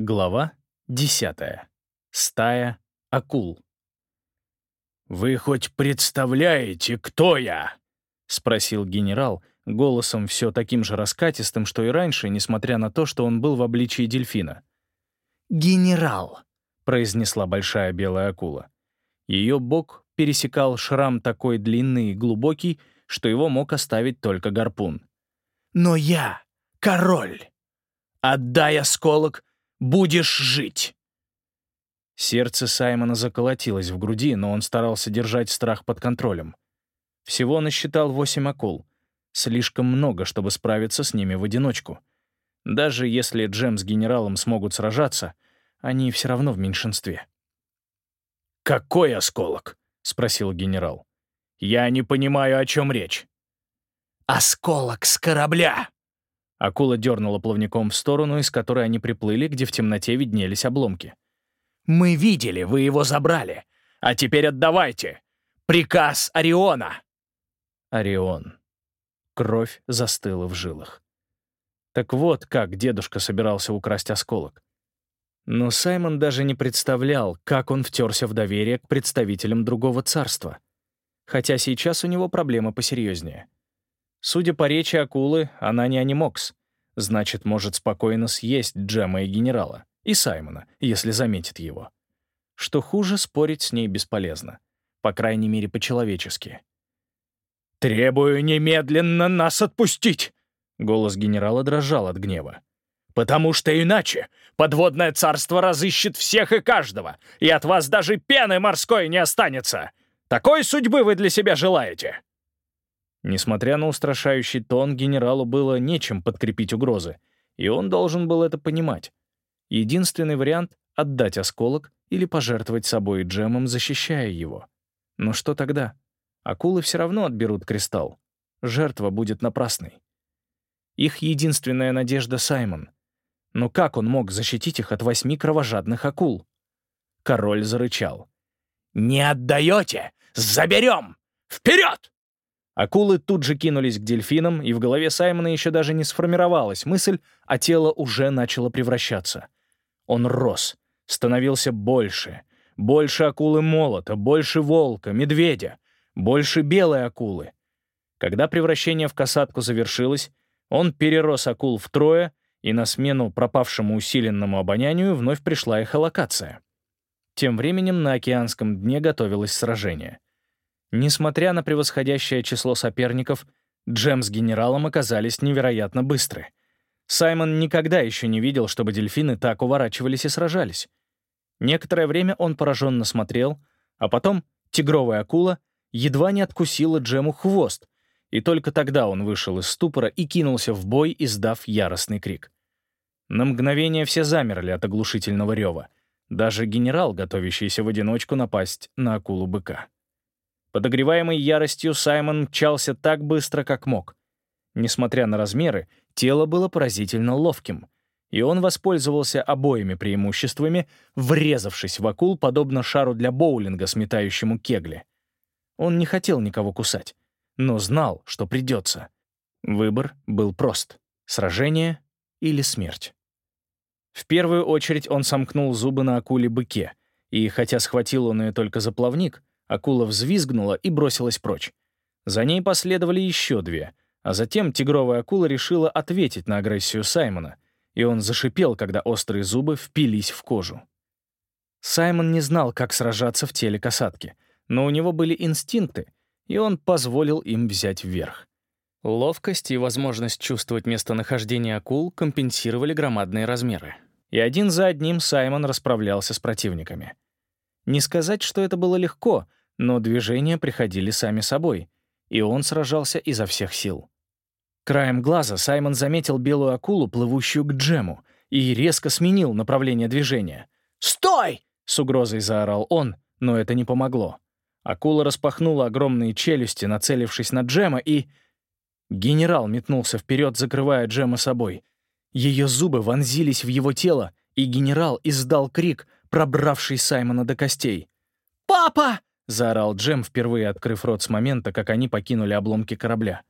Глава 10. Стая акул. «Вы хоть представляете, кто я?» — спросил генерал, голосом все таким же раскатистым, что и раньше, несмотря на то, что он был в обличии дельфина. «Генерал», — произнесла большая белая акула. Ее бок пересекал шрам такой длинный и глубокий, что его мог оставить только гарпун. «Но я — король. Отдай осколок будешь жить!» Сердце Саймона заколотилось в груди, но он старался держать страх под контролем. Всего насчитал восемь акул. Слишком много, чтобы справиться с ними в одиночку. Даже если Джем с генералом смогут сражаться, они все равно в меньшинстве. «Какой осколок?» — спросил генерал. «Я не понимаю, о чем речь». «Осколок с корабля!» Акула дернула плавником в сторону, из которой они приплыли, где в темноте виднелись обломки. «Мы видели, вы его забрали. А теперь отдавайте. Приказ Ориона!» Орион. Кровь застыла в жилах. Так вот, как дедушка собирался украсть осколок. Но Саймон даже не представлял, как он втерся в доверие к представителям другого царства. Хотя сейчас у него проблемы посерьезнее. Судя по речи акулы, она не анимокс. Значит, может спокойно съесть Джема и генерала. И Саймона, если заметит его. Что хуже, спорить с ней бесполезно. По крайней мере, по-человечески. «Требую немедленно нас отпустить!» Голос генерала дрожал от гнева. «Потому что иначе подводное царство разыщет всех и каждого, и от вас даже пены морской не останется! Такой судьбы вы для себя желаете!» Несмотря на устрашающий тон, генералу было нечем подкрепить угрозы, и он должен был это понимать. Единственный вариант — отдать осколок или пожертвовать собой и джемом, защищая его. Но что тогда? Акулы все равно отберут кристалл. Жертва будет напрасной. Их единственная надежда — Саймон. Но как он мог защитить их от восьми кровожадных акул? Король зарычал. «Не отдаете? Заберем! Вперед!» Акулы тут же кинулись к дельфинам, и в голове Саймона еще даже не сформировалась мысль, а тело уже начало превращаться. Он рос, становился больше. Больше акулы молота, больше волка, медведя, больше белой акулы. Когда превращение в касатку завершилось, он перерос акул втрое, и на смену пропавшему усиленному обонянию вновь пришла эхолокация. Тем временем на океанском дне готовилось сражение — Несмотря на превосходящее число соперников, Джем с генералом оказались невероятно быстры. Саймон никогда еще не видел, чтобы дельфины так уворачивались и сражались. Некоторое время он пораженно смотрел, а потом тигровая акула едва не откусила Джему хвост, и только тогда он вышел из ступора и кинулся в бой, издав яростный крик. На мгновение все замерли от оглушительного рева, даже генерал, готовящийся в одиночку напасть на акулу-быка. Подогреваемый яростью, Саймон мчался так быстро, как мог. Несмотря на размеры, тело было поразительно ловким, и он воспользовался обоими преимуществами, врезавшись в акул, подобно шару для боулинга, сметающему кегли. Он не хотел никого кусать, но знал, что придется. Выбор был прост — сражение или смерть. В первую очередь он сомкнул зубы на акуле-быке, и хотя схватил он ее только за плавник, Акула взвизгнула и бросилась прочь. За ней последовали еще две, а затем тигровая акула решила ответить на агрессию Саймона, и он зашипел, когда острые зубы впились в кожу. Саймон не знал, как сражаться в теле касатки, но у него были инстинкты, и он позволил им взять вверх. Ловкость и возможность чувствовать местонахождение акул компенсировали громадные размеры. И один за одним Саймон расправлялся с противниками. Не сказать, что это было легко, но движения приходили сами собой, и он сражался изо всех сил. Краем глаза Саймон заметил белую акулу, плывущую к Джему, и резко сменил направление движения. «Стой!» — с угрозой заорал он, но это не помогло. Акула распахнула огромные челюсти, нацелившись на Джема, и... Генерал метнулся вперед, закрывая Джема собой. Ее зубы вонзились в его тело, и генерал издал крик, пробравший Саймона до костей. «Папа!» — заорал Джем, впервые открыв рот с момента, как они покинули обломки корабля.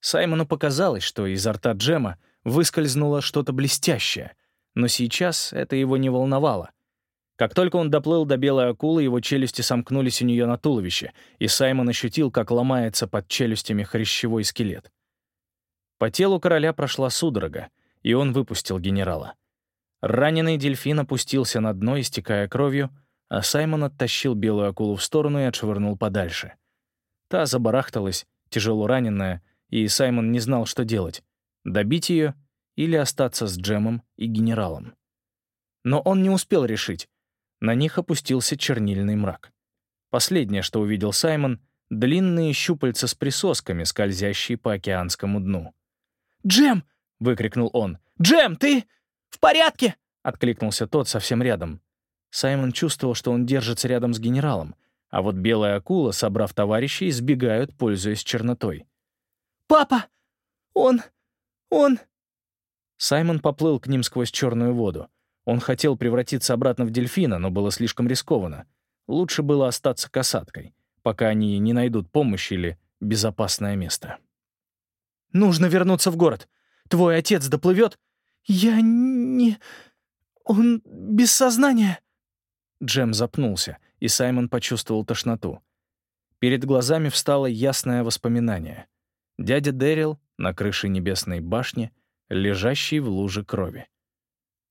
Саймону показалось, что изо рта Джема выскользнуло что-то блестящее, но сейчас это его не волновало. Как только он доплыл до белой акулы, его челюсти сомкнулись у нее на туловище, и Саймон ощутил, как ломается под челюстями хрящевой скелет. По телу короля прошла судорога, и он выпустил генерала. Раненый дельфин опустился на дно, истекая кровью, а Саймон оттащил белую акулу в сторону и отшвырнул подальше. Та забарахталась, тяжело раненная, и Саймон не знал, что делать — добить ее или остаться с Джемом и генералом. Но он не успел решить. На них опустился чернильный мрак. Последнее, что увидел Саймон — длинные щупальца с присосками, скользящие по океанскому дну. «Джем!» — выкрикнул он. «Джем, ты в порядке?» — откликнулся тот совсем рядом. Саймон чувствовал, что он держится рядом с генералом, а вот белая акула, собрав товарищей, избегают, пользуясь чернотой. «Папа! Он... он...» Саймон поплыл к ним сквозь черную воду. Он хотел превратиться обратно в дельфина, но было слишком рискованно. Лучше было остаться касаткой, пока они не найдут помощи или безопасное место. «Нужно вернуться в город. Твой отец доплывет?» «Я не... он без сознания». Джем запнулся, и Саймон почувствовал тошноту. Перед глазами встало ясное воспоминание. Дядя Дэрил на крыше небесной башни, лежащий в луже крови.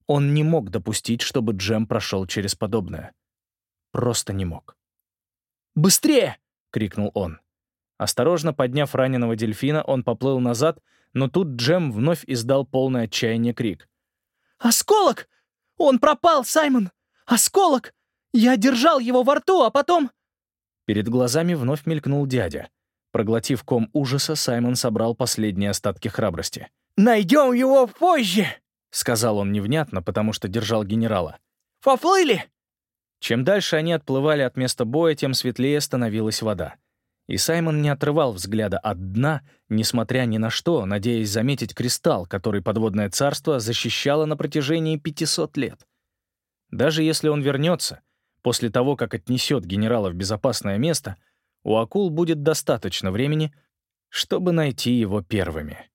Он не мог допустить, чтобы Джем прошел через подобное. Просто не мог. «Быстрее!» — крикнул он. Осторожно подняв раненого дельфина, он поплыл назад, но тут Джем вновь издал полное отчаяние крик. «Осколок! Он пропал, Саймон! Осколок! Я держал его во рту, а потом...» Перед глазами вновь мелькнул дядя. Проглотив ком ужаса, Саймон собрал последние остатки храбрости. «Найдем его позже!» — сказал он невнятно, потому что держал генерала. «Поплыли!» Чем дальше они отплывали от места боя, тем светлее становилась вода. И Саймон не отрывал взгляда от дна, несмотря ни на что, надеясь заметить кристалл, который подводное царство защищало на протяжении 500 лет. Даже если он вернется, после того, как отнесет генерала в безопасное место, у акул будет достаточно времени, чтобы найти его первыми.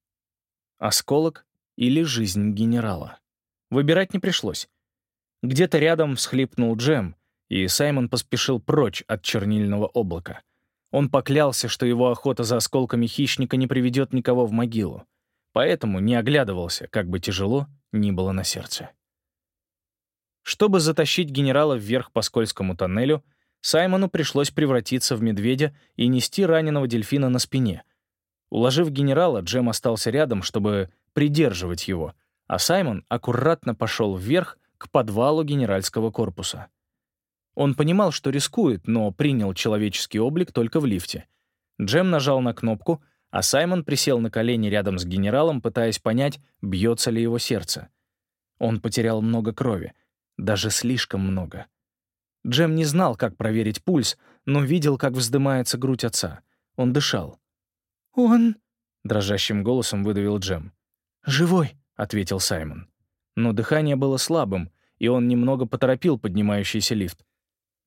Осколок или жизнь генерала. Выбирать не пришлось. Где-то рядом всхлипнул Джем, и Саймон поспешил прочь от чернильного облака — он поклялся, что его охота за осколками хищника не приведет никого в могилу, поэтому не оглядывался, как бы тяжело ни было на сердце. Чтобы затащить генерала вверх по скользкому тоннелю, Саймону пришлось превратиться в медведя и нести раненого дельфина на спине. Уложив генерала, Джем остался рядом, чтобы придерживать его, а Саймон аккуратно пошел вверх к подвалу генеральского корпуса. Он понимал, что рискует, но принял человеческий облик только в лифте. Джем нажал на кнопку, а Саймон присел на колени рядом с генералом, пытаясь понять, бьется ли его сердце. Он потерял много крови, даже слишком много. Джем не знал, как проверить пульс, но видел, как вздымается грудь отца. Он дышал. «Он...» — дрожащим голосом выдавил Джем. «Живой», — ответил Саймон. Но дыхание было слабым, и он немного поторопил поднимающийся лифт.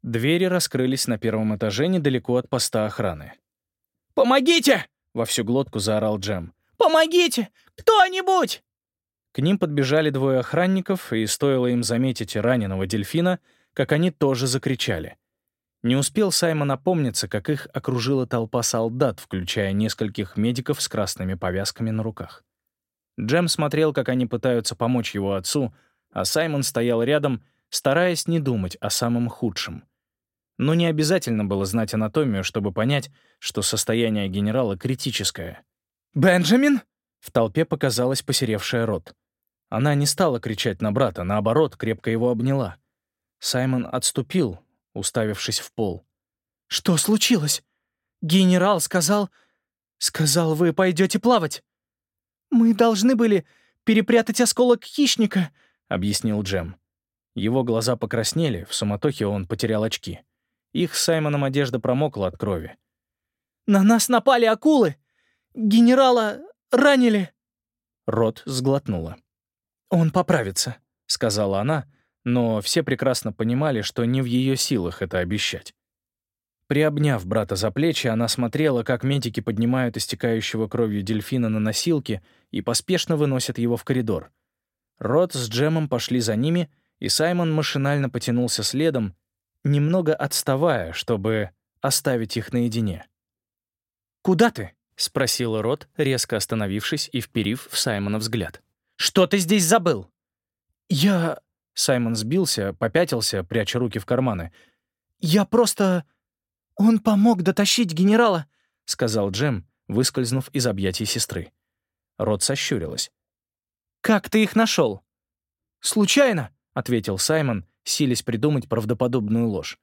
Двери раскрылись на первом этаже недалеко от поста охраны. «Помогите!» — во всю глотку заорал Джем. «Помогите! Кто-нибудь!» К ним подбежали двое охранников, и стоило им заметить раненого дельфина, как они тоже закричали. Не успел Саймон опомниться, как их окружила толпа солдат, включая нескольких медиков с красными повязками на руках. Джем смотрел, как они пытаются помочь его отцу, а Саймон стоял рядом, стараясь не думать о самом худшем. Но не обязательно было знать анатомию, чтобы понять, что состояние генерала критическое. «Бенджамин?» В толпе показалась посеревшая рот. Она не стала кричать на брата, наоборот, крепко его обняла. Саймон отступил, уставившись в пол. «Что случилось? Генерал сказал... Сказал, вы пойдете плавать. Мы должны были перепрятать осколок хищника», — объяснил Джем. Его глаза покраснели, в суматохе он потерял очки. Их с Саймоном одежда промокла от крови. «На нас напали акулы! Генерала ранили!» Рот сглотнула. «Он поправится», — сказала она, но все прекрасно понимали, что не в ее силах это обещать. Приобняв брата за плечи, она смотрела, как медики поднимают истекающего кровью дельфина на носилки и поспешно выносят его в коридор. Рот с Джемом пошли за ними, и Саймон машинально потянулся следом, немного отставая, чтобы оставить их наедине. «Куда ты?» — спросила Рот, резко остановившись и вперив в Саймона взгляд. «Что ты здесь забыл?» «Я...» — Саймон сбился, попятился, пряча руки в карманы. «Я просто...» «Он помог дотащить генерала», — сказал Джем, выскользнув из объятий сестры. Рот сощурилась. «Как ты их нашел?» «Случайно», — ответил Саймон, силясь придумать правдоподобную ложь.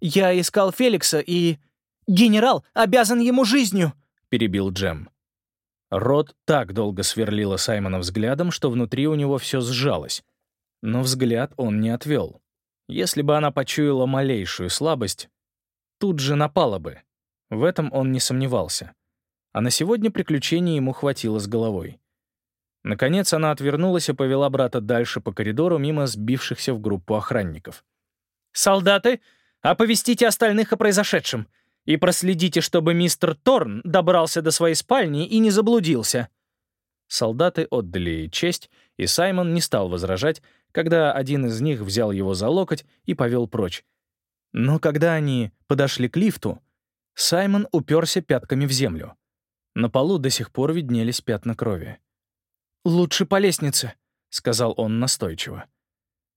«Я искал Феликса и...» «Генерал обязан ему жизнью!» — перебил Джем. Рот так долго сверлила Саймона взглядом, что внутри у него все сжалось. Но взгляд он не отвел. Если бы она почуяла малейшую слабость, тут же напала бы. В этом он не сомневался. А на сегодня приключений ему хватило с головой. Наконец она отвернулась и повела брата дальше по коридору мимо сбившихся в группу охранников. «Солдаты, оповестите остальных о произошедшем и проследите, чтобы мистер Торн добрался до своей спальни и не заблудился». Солдаты отдали честь, и Саймон не стал возражать, когда один из них взял его за локоть и повел прочь. Но когда они подошли к лифту, Саймон уперся пятками в землю. На полу до сих пор виднелись пятна крови. «Лучше по лестнице», — сказал он настойчиво.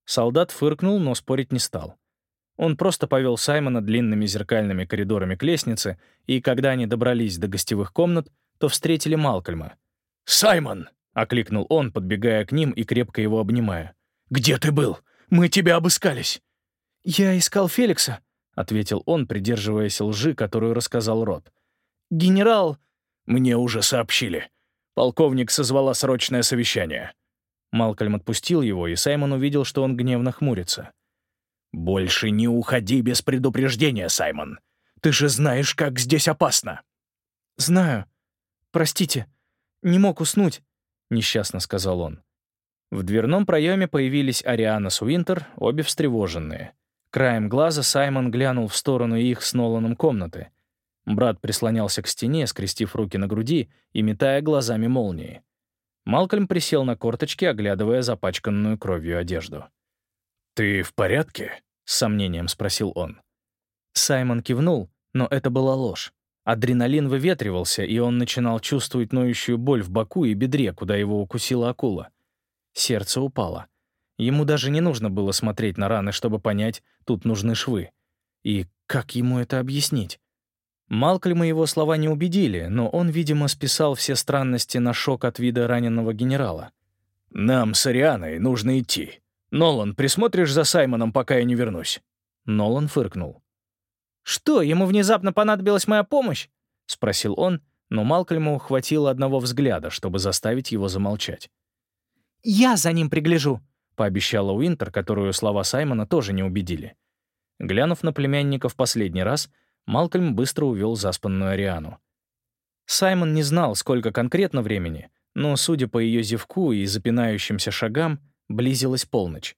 Солдат фыркнул, но спорить не стал. Он просто повел Саймона длинными зеркальными коридорами к лестнице, и когда они добрались до гостевых комнат, то встретили Малкольма. «Саймон!» — окликнул он, подбегая к ним и крепко его обнимая. «Где ты был? Мы тебя обыскались!» «Я искал Феликса», — ответил он, придерживаясь лжи, которую рассказал Рот. «Генерал...» «Мне уже сообщили. Полковник созвала срочное совещание. Малкольм отпустил его, и Саймон увидел, что он гневно хмурится. «Больше не уходи без предупреждения, Саймон. Ты же знаешь, как здесь опасно». «Знаю. Простите. Не мог уснуть», — несчастно сказал он. В дверном проеме появились Ариана с Уинтер, обе встревоженные. Краем глаза Саймон глянул в сторону их с Ноланом комнаты. Брат прислонялся к стене, скрестив руки на груди и метая глазами молнии. Малкольм присел на корточки, оглядывая запачканную кровью одежду. «Ты в порядке?» — с сомнением спросил он. Саймон кивнул, но это была ложь. Адреналин выветривался, и он начинал чувствовать ноющую боль в боку и бедре, куда его укусила акула. Сердце упало. Ему даже не нужно было смотреть на раны, чтобы понять, тут нужны швы. И как ему это объяснить? Малкольма его слова не убедили, но он, видимо, списал все странности на шок от вида раненого генерала. «Нам с Арианой нужно идти. Нолан, присмотришь за Саймоном, пока я не вернусь?» Нолан фыркнул. «Что, ему внезапно понадобилась моя помощь?» — спросил он, но Малкольму хватило одного взгляда, чтобы заставить его замолчать. «Я за ним пригляжу», — пообещала Уинтер, которую слова Саймона тоже не убедили. Глянув на племянника в последний раз, Малкольм быстро увел заспанную Ариану. Саймон не знал, сколько конкретно времени, но, судя по ее зевку и запинающимся шагам, близилась полночь.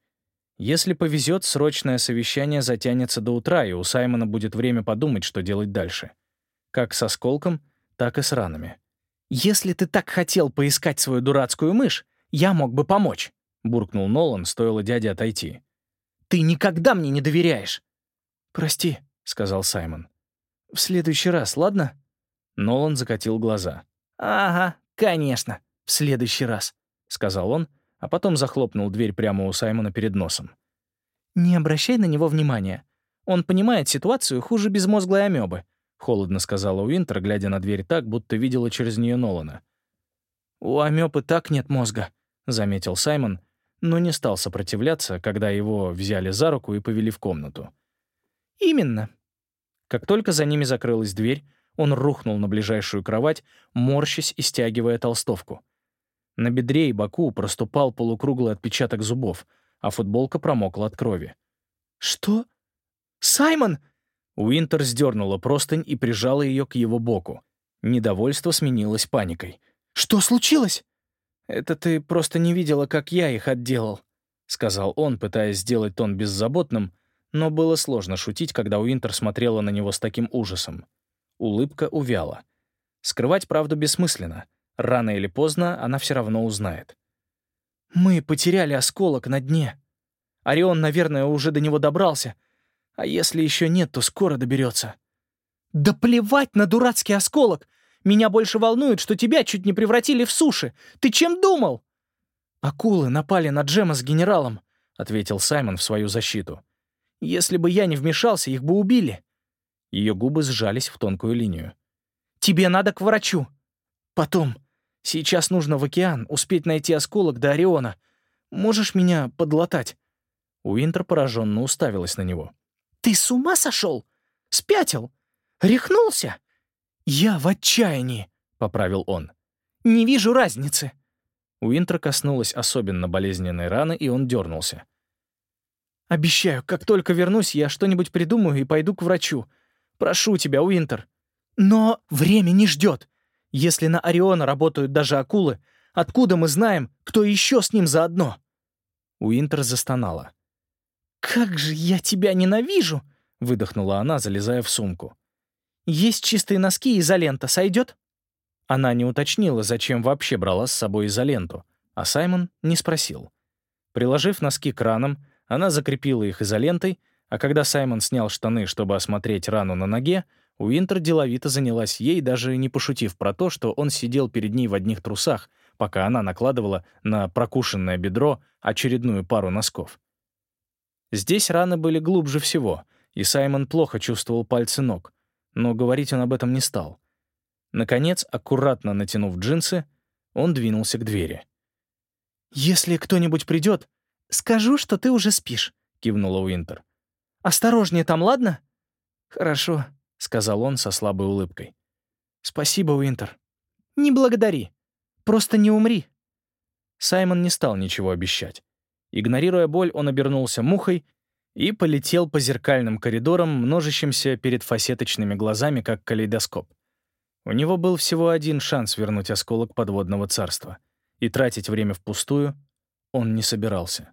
Если повезет, срочное совещание затянется до утра, и у Саймона будет время подумать, что делать дальше. Как с осколком, так и с ранами. «Если ты так хотел поискать свою дурацкую мышь, я мог бы помочь», — буркнул Нолан, стоило дяде отойти. «Ты никогда мне не доверяешь!» «Прости», — сказал Саймон. «В следующий раз, ладно?» Нолан закатил глаза. «Ага, конечно, в следующий раз», — сказал он, а потом захлопнул дверь прямо у Саймона перед носом. «Не обращай на него внимания. Он понимает ситуацию хуже безмозглой амебы», — холодно сказала Уинтер, глядя на дверь так, будто видела через нее Нолана. «У амебы так нет мозга», — заметил Саймон, но не стал сопротивляться, когда его взяли за руку и повели в комнату. «Именно», как только за ними закрылась дверь, он рухнул на ближайшую кровать, морщась и стягивая толстовку. На бедре и боку проступал полукруглый отпечаток зубов, а футболка промокла от крови. «Что? Саймон!» Уинтер сдернула простынь и прижала ее к его боку. Недовольство сменилось паникой. «Что случилось?» «Это ты просто не видела, как я их отделал», — сказал он, пытаясь сделать тон беззаботным, но было сложно шутить, когда Уинтер смотрела на него с таким ужасом. Улыбка увяла. Скрывать правду бессмысленно. Рано или поздно она все равно узнает. Мы потеряли осколок на дне. Орион, наверное, уже до него добрался. А если еще нет, то скоро доберется. Да плевать на дурацкий осколок! Меня больше волнует, что тебя чуть не превратили в суши. Ты чем думал? Акулы напали на Джема с генералом, ответил Саймон в свою защиту. Если бы я не вмешался, их бы убили. Ее губы сжались в тонкую линию. «Тебе надо к врачу. Потом. Сейчас нужно в океан, успеть найти осколок до Ориона. Можешь меня подлатать?» Уинтер пораженно уставилась на него. «Ты с ума сошел? Спятил? Рехнулся?» «Я в отчаянии», — поправил он. «Не вижу разницы». Уинтер коснулась особенно болезненной раны, и он дернулся. «Обещаю, как только вернусь, я что-нибудь придумаю и пойду к врачу. Прошу тебя, Уинтер. Но время не ждет. Если на Ориона работают даже акулы, откуда мы знаем, кто еще с ним заодно?» Уинтер застонала. «Как же я тебя ненавижу!» — выдохнула она, залезая в сумку. «Есть чистые носки изолента, сойдет?» Она не уточнила, зачем вообще брала с собой изоленту, а Саймон не спросил. Приложив носки к ранам, она закрепила их изолентой, а когда Саймон снял штаны, чтобы осмотреть рану на ноге, Уинтер деловито занялась ей, даже не пошутив про то, что он сидел перед ней в одних трусах, пока она накладывала на прокушенное бедро очередную пару носков. Здесь раны были глубже всего, и Саймон плохо чувствовал пальцы ног, но говорить он об этом не стал. Наконец, аккуратно натянув джинсы, он двинулся к двери. «Если кто-нибудь придет, скажу, что ты уже спишь», — кивнула Уинтер. «Осторожнее там, ладно?» «Хорошо», — сказал он со слабой улыбкой. «Спасибо, Уинтер». «Не благодари. Просто не умри». Саймон не стал ничего обещать. Игнорируя боль, он обернулся мухой и полетел по зеркальным коридорам, множащимся перед фасеточными глазами, как калейдоскоп. У него был всего один шанс вернуть осколок подводного царства, и тратить время впустую он не собирался.